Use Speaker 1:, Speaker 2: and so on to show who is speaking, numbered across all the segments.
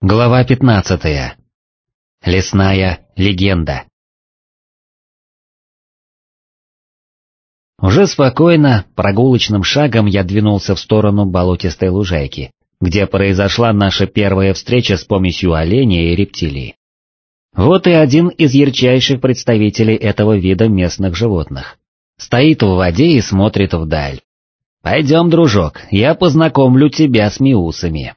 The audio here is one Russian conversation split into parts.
Speaker 1: Глава 15. Лесная легенда. Уже спокойно, прогулочным шагом я двинулся в сторону болотистой лужайки, где произошла наша первая встреча с помощью оленя и рептилии. Вот и один из ярчайших представителей этого вида местных животных. Стоит в воде и смотрит вдаль. «Пойдем, дружок, я познакомлю тебя с миусами».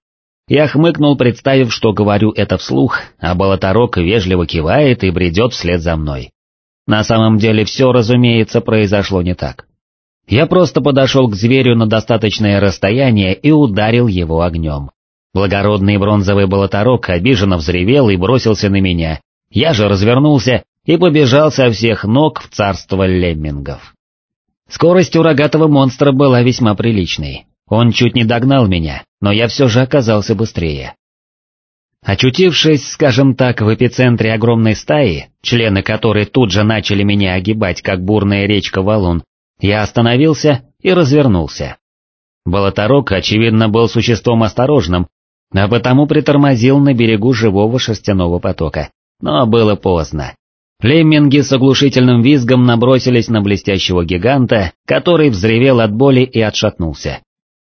Speaker 1: Я хмыкнул, представив, что говорю это вслух, а болоторок вежливо кивает и бредет вслед за мной. На самом деле все, разумеется, произошло не так. Я просто подошел к зверю на достаточное расстояние и ударил его огнем. Благородный бронзовый болоторок обиженно взревел и бросился на меня. Я же развернулся и побежал со всех ног в царство леммингов. Скорость у рогатого монстра была весьма приличной. Он чуть не догнал меня, но я все же оказался быстрее. Очутившись, скажем так, в эпицентре огромной стаи, члены которой тут же начали меня огибать, как бурная речка валун, я остановился и развернулся. Болоторок, очевидно, был существом осторожным, а потому притормозил на берегу живого шерстяного потока. Но было поздно. Лемминги с оглушительным визгом набросились на блестящего гиганта, который взревел от боли и отшатнулся.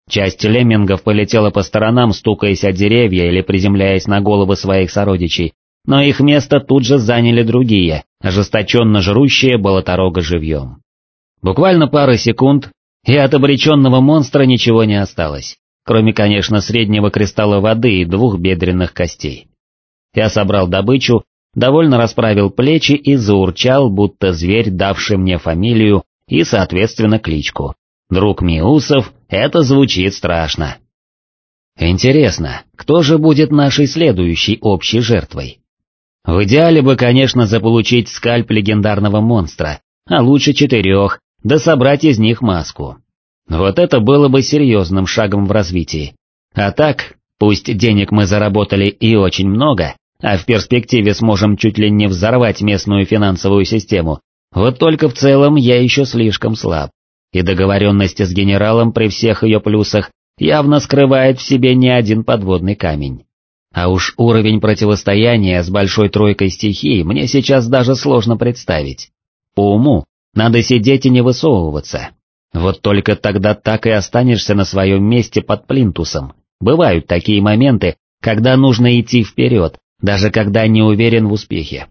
Speaker 1: Часть леммингов полетела по сторонам, стукаясь о деревья или приземляясь на головы своих сородичей, но их место тут же заняли другие, ожесточенно жрущие болоторога живьем. Буквально пара секунд, и от обреченного монстра ничего не осталось, кроме, конечно, среднего кристалла воды и двух бедренных костей. Я собрал добычу, довольно расправил плечи и заурчал, будто зверь, давший мне фамилию и, соответственно, кличку. Друг Миусов, это звучит страшно. Интересно, кто же будет нашей следующей общей жертвой? В идеале бы, конечно, заполучить скальп легендарного монстра, а лучше четырех, да собрать из них маску. Вот это было бы серьезным шагом в развитии. А так, пусть денег мы заработали и очень много, а в перспективе сможем чуть ли не взорвать местную финансовую систему, вот только в целом я еще слишком слаб и договоренность с генералом при всех ее плюсах явно скрывает в себе не один подводный камень. А уж уровень противостояния с большой тройкой стихий мне сейчас даже сложно представить. По уму, надо сидеть и не высовываться. Вот только тогда так и останешься на своем месте под плинтусом. Бывают такие моменты, когда нужно идти вперед, даже когда не уверен в успехе.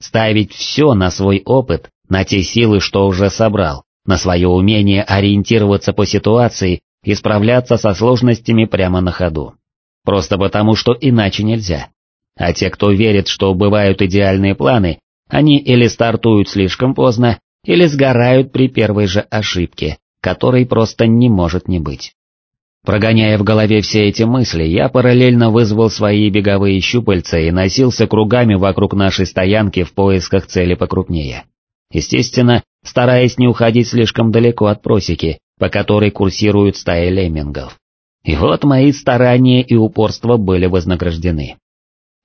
Speaker 1: Ставить все на свой опыт, на те силы, что уже собрал, на свое умение ориентироваться по ситуации и справляться со сложностями прямо на ходу. Просто потому, что иначе нельзя. А те, кто верит, что бывают идеальные планы, они или стартуют слишком поздно, или сгорают при первой же ошибке, которой просто не может не быть. Прогоняя в голове все эти мысли, я параллельно вызвал свои беговые щупальца и носился кругами вокруг нашей стоянки в поисках цели покрупнее. Естественно, стараясь не уходить слишком далеко от просеки, по которой курсируют стаи леммингов. И вот мои старания и упорство были вознаграждены.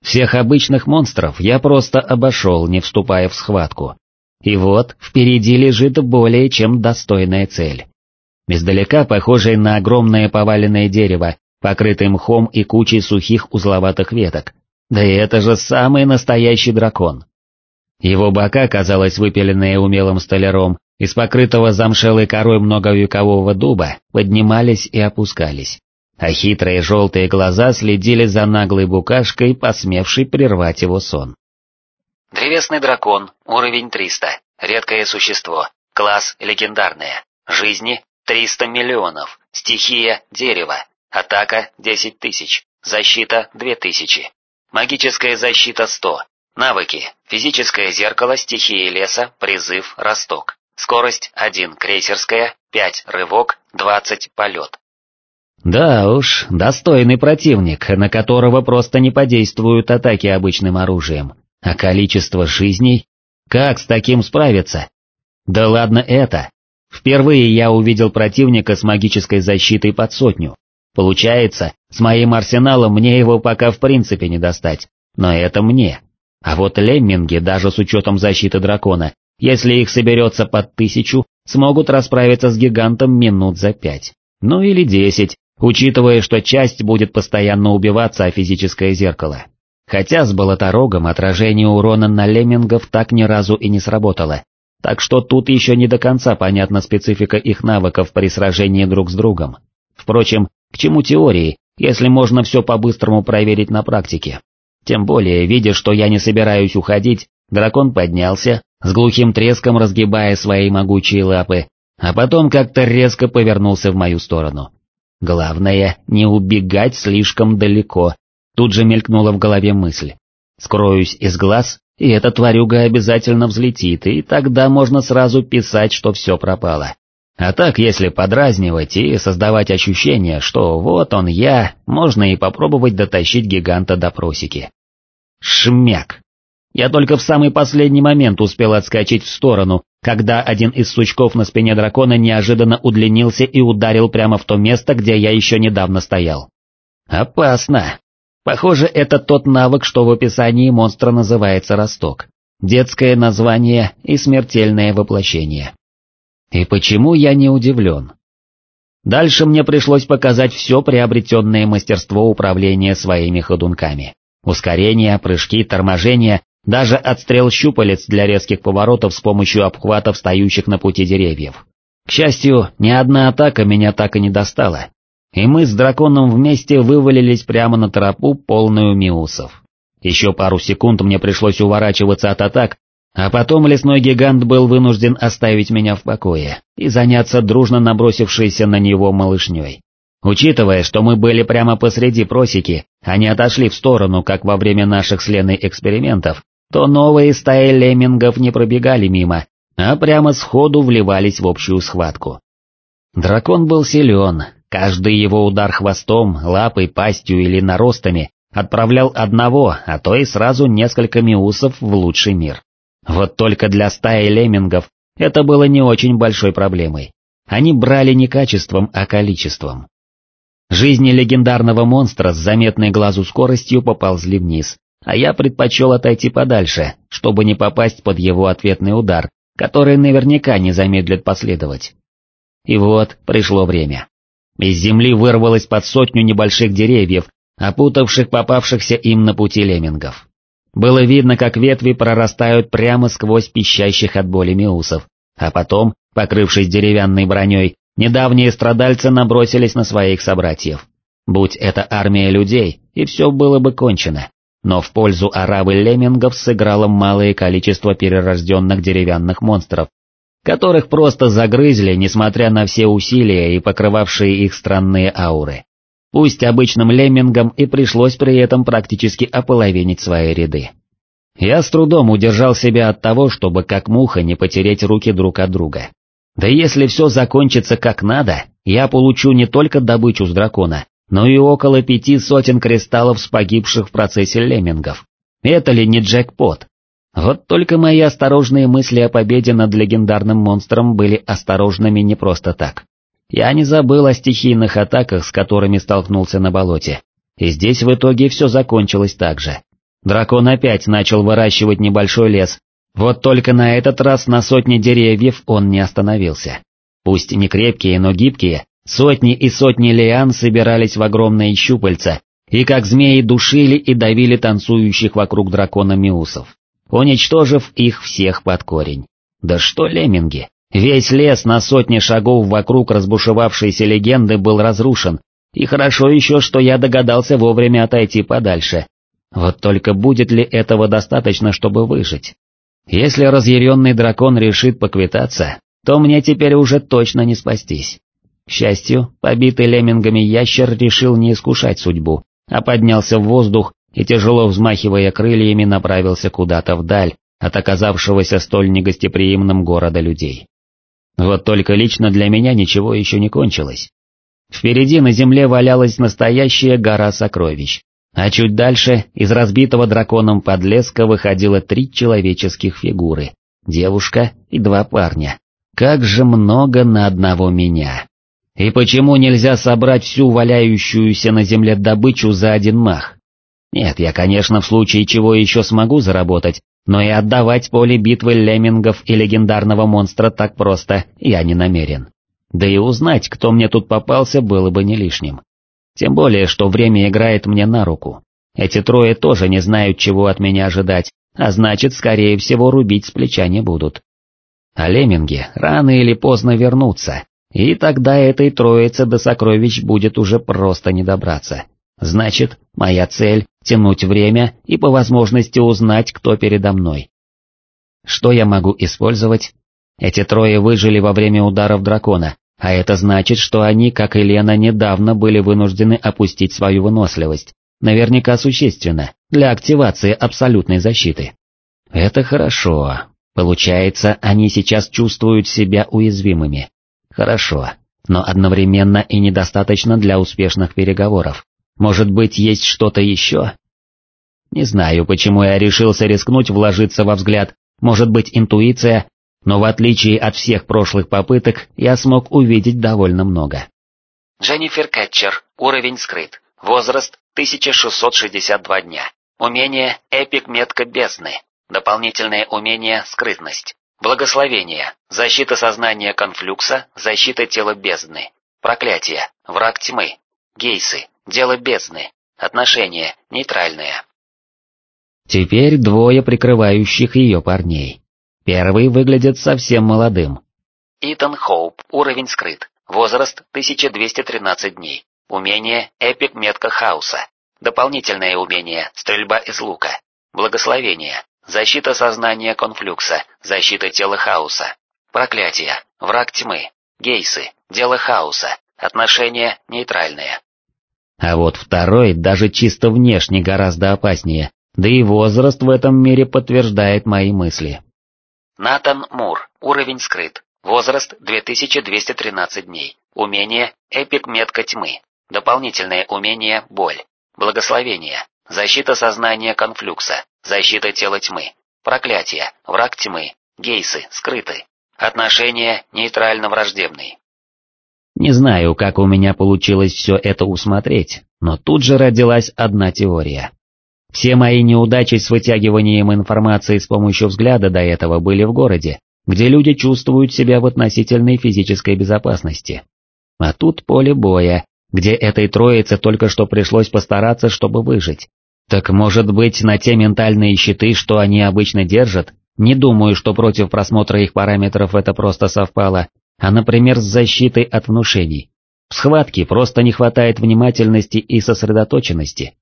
Speaker 1: Всех обычных монстров я просто обошел, не вступая в схватку. И вот впереди лежит более чем достойная цель. Издалека похожий на огромное поваленное дерево, покрытое мхом и кучей сухих узловатых веток. Да и это же самый настоящий дракон. Его бока, казалось выпиленные умелым столяром, из покрытого замшелой корой многовекового дуба, поднимались и опускались, а хитрые желтые глаза следили за наглой букашкой, посмевшей прервать его сон.
Speaker 2: Древесный дракон, уровень 300, редкое существо, класс легендарное, жизни 300 миллионов, стихия дерево, атака 10 тысяч, защита 2000, магическая защита 100, Навыки. Физическое зеркало стихии леса, призыв, росток. Скорость 1 крейсерская, 5 рывок, 20 полет.
Speaker 1: Да уж, достойный противник, на которого просто не подействуют атаки обычным оружием. А количество жизней? Как с таким справиться? Да ладно это. Впервые я увидел противника с магической защитой под сотню. Получается, с моим арсеналом мне его пока в принципе не достать, но это мне. А вот лемминги, даже с учетом защиты дракона, если их соберется под тысячу, смогут расправиться с гигантом минут за пять. Ну или десять, учитывая, что часть будет постоянно убиваться о физическое зеркало. Хотя с болоторогом отражение урона на леммингов так ни разу и не сработало, так что тут еще не до конца понятна специфика их навыков при сражении друг с другом. Впрочем, к чему теории, если можно все по-быстрому проверить на практике? Тем более, видя, что я не собираюсь уходить, дракон поднялся, с глухим треском разгибая свои могучие лапы, а потом как-то резко повернулся в мою сторону. Главное, не убегать слишком далеко, тут же мелькнула в голове мысль. Скроюсь из глаз, и эта тварюга обязательно взлетит, и тогда можно сразу писать, что все пропало. А так, если подразнивать и создавать ощущение, что вот он я, можно и попробовать дотащить гиганта до просеки. Шмяк! Я только в самый последний момент успел отскочить в сторону, когда один из сучков на спине дракона неожиданно удлинился и ударил прямо в то место, где я еще недавно стоял. Опасно. Похоже, это тот навык, что в описании монстра называется росток. Детское название и смертельное воплощение. И почему я не удивлен? Дальше мне пришлось показать все приобретенное мастерство управления своими ходунками. Ускорение, прыжки, торможение, даже отстрел щупалец для резких поворотов с помощью обхватов стоящих на пути деревьев. К счастью, ни одна атака меня так и не достала, и мы с драконом вместе вывалились прямо на тропу, полную миусов. Еще пару секунд мне пришлось уворачиваться от атак, а потом лесной гигант был вынужден оставить меня в покое и заняться дружно набросившейся на него малышней. Учитывая, что мы были прямо посреди просеки, а не отошли в сторону, как во время наших с Леной экспериментов, то новые стаи леммингов не пробегали мимо, а прямо сходу вливались в общую схватку. Дракон был силен, каждый его удар хвостом, лапой, пастью или наростами отправлял одного, а то и сразу несколько миусов в лучший мир. Вот только для стаи леммингов это было не очень большой проблемой. Они брали не качеством, а количеством. Жизни легендарного монстра с заметной глазу скоростью поползли вниз, а я предпочел отойти подальше, чтобы не попасть под его ответный удар, который наверняка не замедлит последовать. И вот пришло время. Из земли вырвалось под сотню небольших деревьев, опутавших попавшихся им на пути леммингов. Было видно, как ветви прорастают прямо сквозь пищащих от боли миусов, а потом, покрывшись деревянной броней, недавние страдальцы набросились на своих собратьев. Будь это армия людей, и все было бы кончено. Но в пользу аравы леммингов сыграло малое количество перерожденных деревянных монстров, которых просто загрызли, несмотря на все усилия и покрывавшие их странные ауры. Пусть обычным леммингам и пришлось при этом практически ополовинить свои ряды. Я с трудом удержал себя от того, чтобы как муха не потереть руки друг от друга. Да если все закончится как надо, я получу не только добычу с дракона, но и около пяти сотен кристаллов с погибших в процессе леммингов. Это ли не джекпот? Вот только мои осторожные мысли о победе над легендарным монстром были осторожными не просто так. Я не забыл о стихийных атаках, с которыми столкнулся на болоте. И здесь в итоге все закончилось так же. Дракон опять начал выращивать небольшой лес, вот только на этот раз на сотни деревьев он не остановился. Пусть не крепкие, но гибкие, сотни и сотни лиан собирались в огромные щупальца, и как змеи душили и давили танцующих вокруг дракона миусов, уничтожив их всех под корень. Да что лемминги, Весь лес на сотни шагов вокруг разбушевавшейся легенды был разрушен, и хорошо еще, что я догадался вовремя отойти подальше. Вот только будет ли этого достаточно, чтобы выжить? Если разъяренный дракон решит поквитаться, то мне теперь уже точно не спастись. К счастью, побитый леммингами ящер решил не искушать судьбу, а поднялся в воздух и, тяжело взмахивая крыльями, направился куда-то вдаль от оказавшегося столь негостеприимным города людей. Вот только лично для меня ничего еще не кончилось. Впереди на земле валялась настоящая гора сокровищ, а чуть дальше из разбитого драконом подлеска выходило три человеческих фигуры, девушка и два парня. Как же много на одного меня. И почему нельзя собрать всю валяющуюся на земле добычу за один мах? Нет, я, конечно, в случае чего еще смогу заработать, но и отдавать поле битвы леммингов и легендарного монстра так просто я не намерен. Да и узнать, кто мне тут попался, было бы не лишним. Тем более, что время играет мне на руку. Эти трое тоже не знают, чего от меня ожидать, а значит, скорее всего, рубить с плеча не будут. А лемминги рано или поздно вернутся, и тогда этой троице до сокровищ будет уже просто не добраться. Значит, моя цель — тянуть время и по возможности узнать, кто передо мной. Что я могу использовать? Эти трое выжили во время ударов дракона, а это значит, что они, как и Лена, недавно были вынуждены опустить свою выносливость, наверняка существенно, для активации абсолютной защиты. Это хорошо. Получается, они сейчас чувствуют себя уязвимыми. Хорошо, но одновременно и недостаточно для успешных переговоров. Может быть, есть что-то еще? Не знаю, почему я решился рискнуть вложиться во взгляд, может быть интуиция, но в отличие от всех прошлых попыток, я смог увидеть довольно много.
Speaker 2: Дженнифер Кэтчер, уровень скрыт, возраст 1662 дня, умение Эпик Метка Бездны, дополнительное умение Скрытность, благословение, защита сознания Конфлюкса, защита тела Бездны, проклятие, враг тьмы, гейсы, дело Бездны, отношения, нейтральные.
Speaker 1: Теперь двое прикрывающих ее парней. Первый выглядит совсем молодым.
Speaker 2: Итан Хоуп, уровень скрыт, возраст 1213 дней, умение Эпик Метка Хауса, дополнительное умение Стрельба из лука, благословение, защита сознания Конфлюкса, защита тела Хауса, проклятие, враг тьмы, гейсы, дело Хауса, отношения нейтральные.
Speaker 1: А вот второй даже чисто внешне гораздо опаснее, да и возраст в этом мире подтверждает мои мысли.
Speaker 2: Натан Мур, уровень скрыт, возраст 2213 дней, умение Эпик Метка Тьмы, дополнительное умение Боль, благословение, защита сознания Конфлюкса, защита тела тьмы, проклятие, враг тьмы, гейсы, скрыты, отношения нейтрально-враждебный.
Speaker 1: Не знаю, как у меня получилось все это усмотреть, но тут же родилась одна теория. Все мои неудачи с вытягиванием информации с помощью взгляда до этого были в городе, где люди чувствуют себя в относительной физической безопасности. А тут поле боя, где этой троице только что пришлось постараться, чтобы выжить. Так может быть на те ментальные щиты, что они обычно держат, не думаю, что против просмотра их параметров это просто совпало, а например с защитой от внушений. В схватке просто не хватает внимательности и сосредоточенности.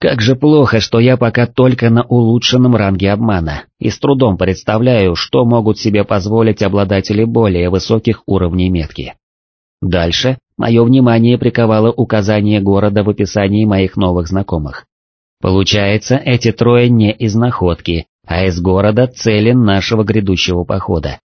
Speaker 1: Как же плохо, что я пока только на улучшенном ранге обмана, и с трудом представляю, что могут себе позволить обладатели более высоких уровней метки. Дальше мое внимание приковало указание города в описании моих новых знакомых. Получается, эти трое не из находки, а из города цели нашего грядущего похода.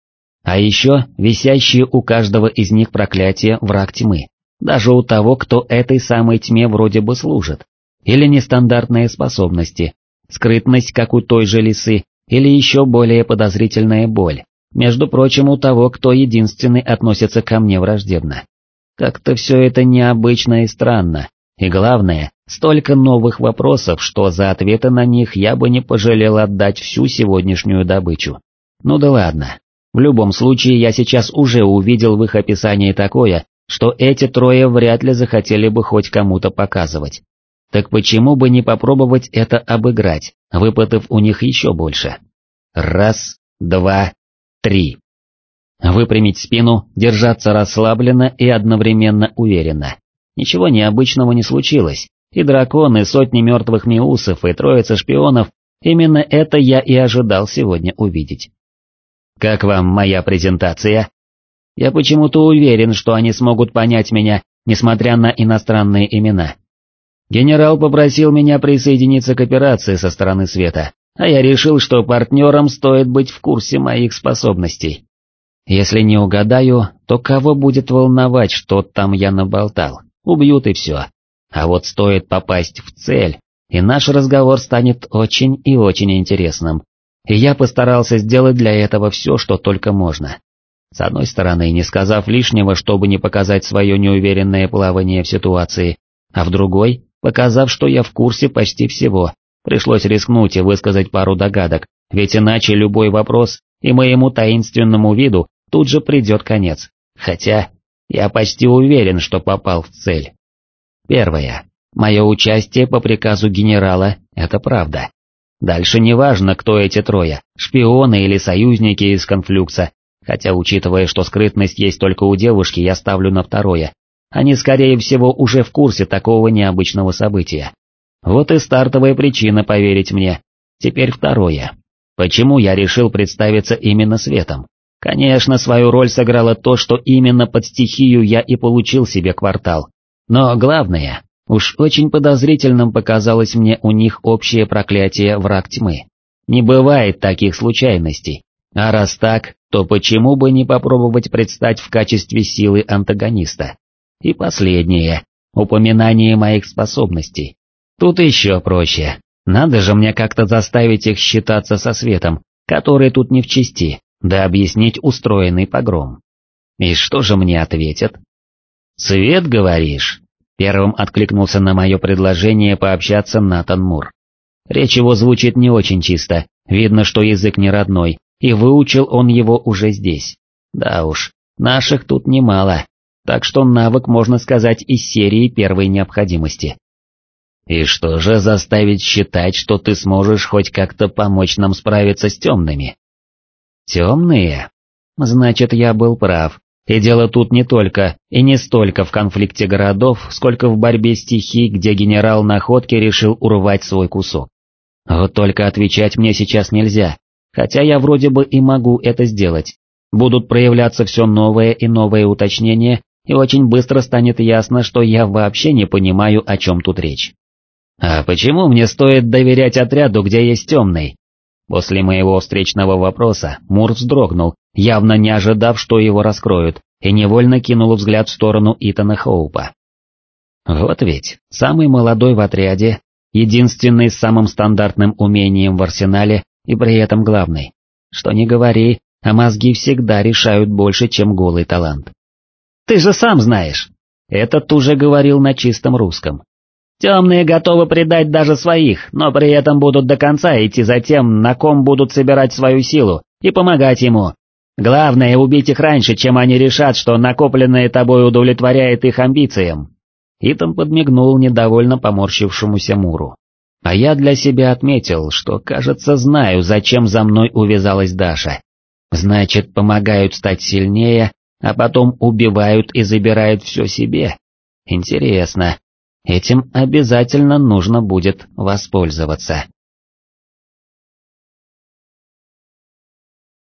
Speaker 1: А еще висящие у каждого из них проклятие враг тьмы, даже у того, кто этой самой тьме вроде бы служит. Или нестандартные способности, скрытность, как у той же лисы, или еще более подозрительная боль, между прочим, у того, кто единственный относится ко мне враждебно. Как-то все это необычно и странно, и главное, столько новых вопросов, что за ответы на них я бы не пожалел отдать всю сегодняшнюю добычу. Ну да ладно. В любом случае я сейчас уже увидел в их описании такое, что эти трое вряд ли захотели бы хоть кому-то показывать. Так почему бы не попробовать это обыграть, выпытав у них еще больше? Раз, два, три. Выпрямить спину, держаться расслабленно и одновременно уверенно. Ничего необычного не случилось, и драконы, сотни мертвых миусов и троица шпионов, именно это я и ожидал сегодня увидеть. Как вам моя презентация? Я почему-то уверен, что они смогут понять меня, несмотря на иностранные имена. Генерал попросил меня присоединиться к операции со стороны света, а я решил, что партнерам стоит быть в курсе моих способностей. Если не угадаю, то кого будет волновать, что там я наболтал, убьют и все. А вот стоит попасть в цель, и наш разговор станет очень и очень интересным, и я постарался сделать для этого все, что только можно. С одной стороны, не сказав лишнего, чтобы не показать свое неуверенное плавание в ситуации, а в другой, Показав, что я в курсе почти всего, пришлось рискнуть и высказать пару догадок, ведь иначе любой вопрос и моему таинственному виду тут же придет конец. Хотя, я почти уверен, что попал в цель. Первое. Мое участие по приказу генерала – это правда. Дальше неважно, кто эти трое, шпионы или союзники из конфлюкса, хотя учитывая, что скрытность есть только у девушки, я ставлю на второе. Они, скорее всего, уже в курсе такого необычного события. Вот и стартовая причина поверить мне. Теперь второе. Почему я решил представиться именно Светом? Конечно, свою роль сыграло то, что именно под стихию я и получил себе квартал. Но главное, уж очень подозрительным показалось мне у них общее проклятие враг тьмы. Не бывает таких случайностей. А раз так, то почему бы не попробовать предстать в качестве силы антагониста? И последнее, упоминание моих способностей. Тут еще проще. Надо же мне как-то заставить их считаться со светом, который тут не в чести да объяснить устроенный погром. И что же мне ответят? «Свет, говоришь?» Первым откликнулся на мое предложение пообщаться Натан Мур. Речь его звучит не очень чисто, видно, что язык не родной, и выучил он его уже здесь. Да уж, наших тут немало, так что навык, можно сказать, из серии первой необходимости. И что же заставить считать, что ты сможешь хоть как-то помочь нам справиться с темными? Темные? Значит, я был прав. И дело тут не только и не столько в конфликте городов, сколько в борьбе стихий, где генерал Находки решил урвать свой кусок. Вот только отвечать мне сейчас нельзя, хотя я вроде бы и могу это сделать. Будут проявляться все новые и новые уточнения, и очень быстро станет ясно, что я вообще не понимаю, о чем тут речь. А почему мне стоит доверять отряду, где есть темный? После моего встречного вопроса Мур вздрогнул, явно не ожидав, что его раскроют, и невольно кинул взгляд в сторону Итана Хоупа. Вот ведь, самый молодой в отряде, единственный с самым стандартным умением в арсенале и при этом главный. Что не говори, а мозги всегда решают больше, чем голый талант. «Ты же сам знаешь!» Этот уже говорил на чистом русском, Темные готовы предать даже своих, но при этом будут до конца идти за тем, на ком будут собирать свою силу, и помогать ему. Главное убить их раньше, чем они решат, что накопленное тобой удовлетворяет их амбициям. Итан подмигнул недовольно поморщившемуся Муру. А я для себя отметил, что, кажется, знаю, зачем за мной увязалась Даша. Значит, помогают стать сильнее, а потом убивают и забирают все себе. Интересно, Этим обязательно нужно будет воспользоваться.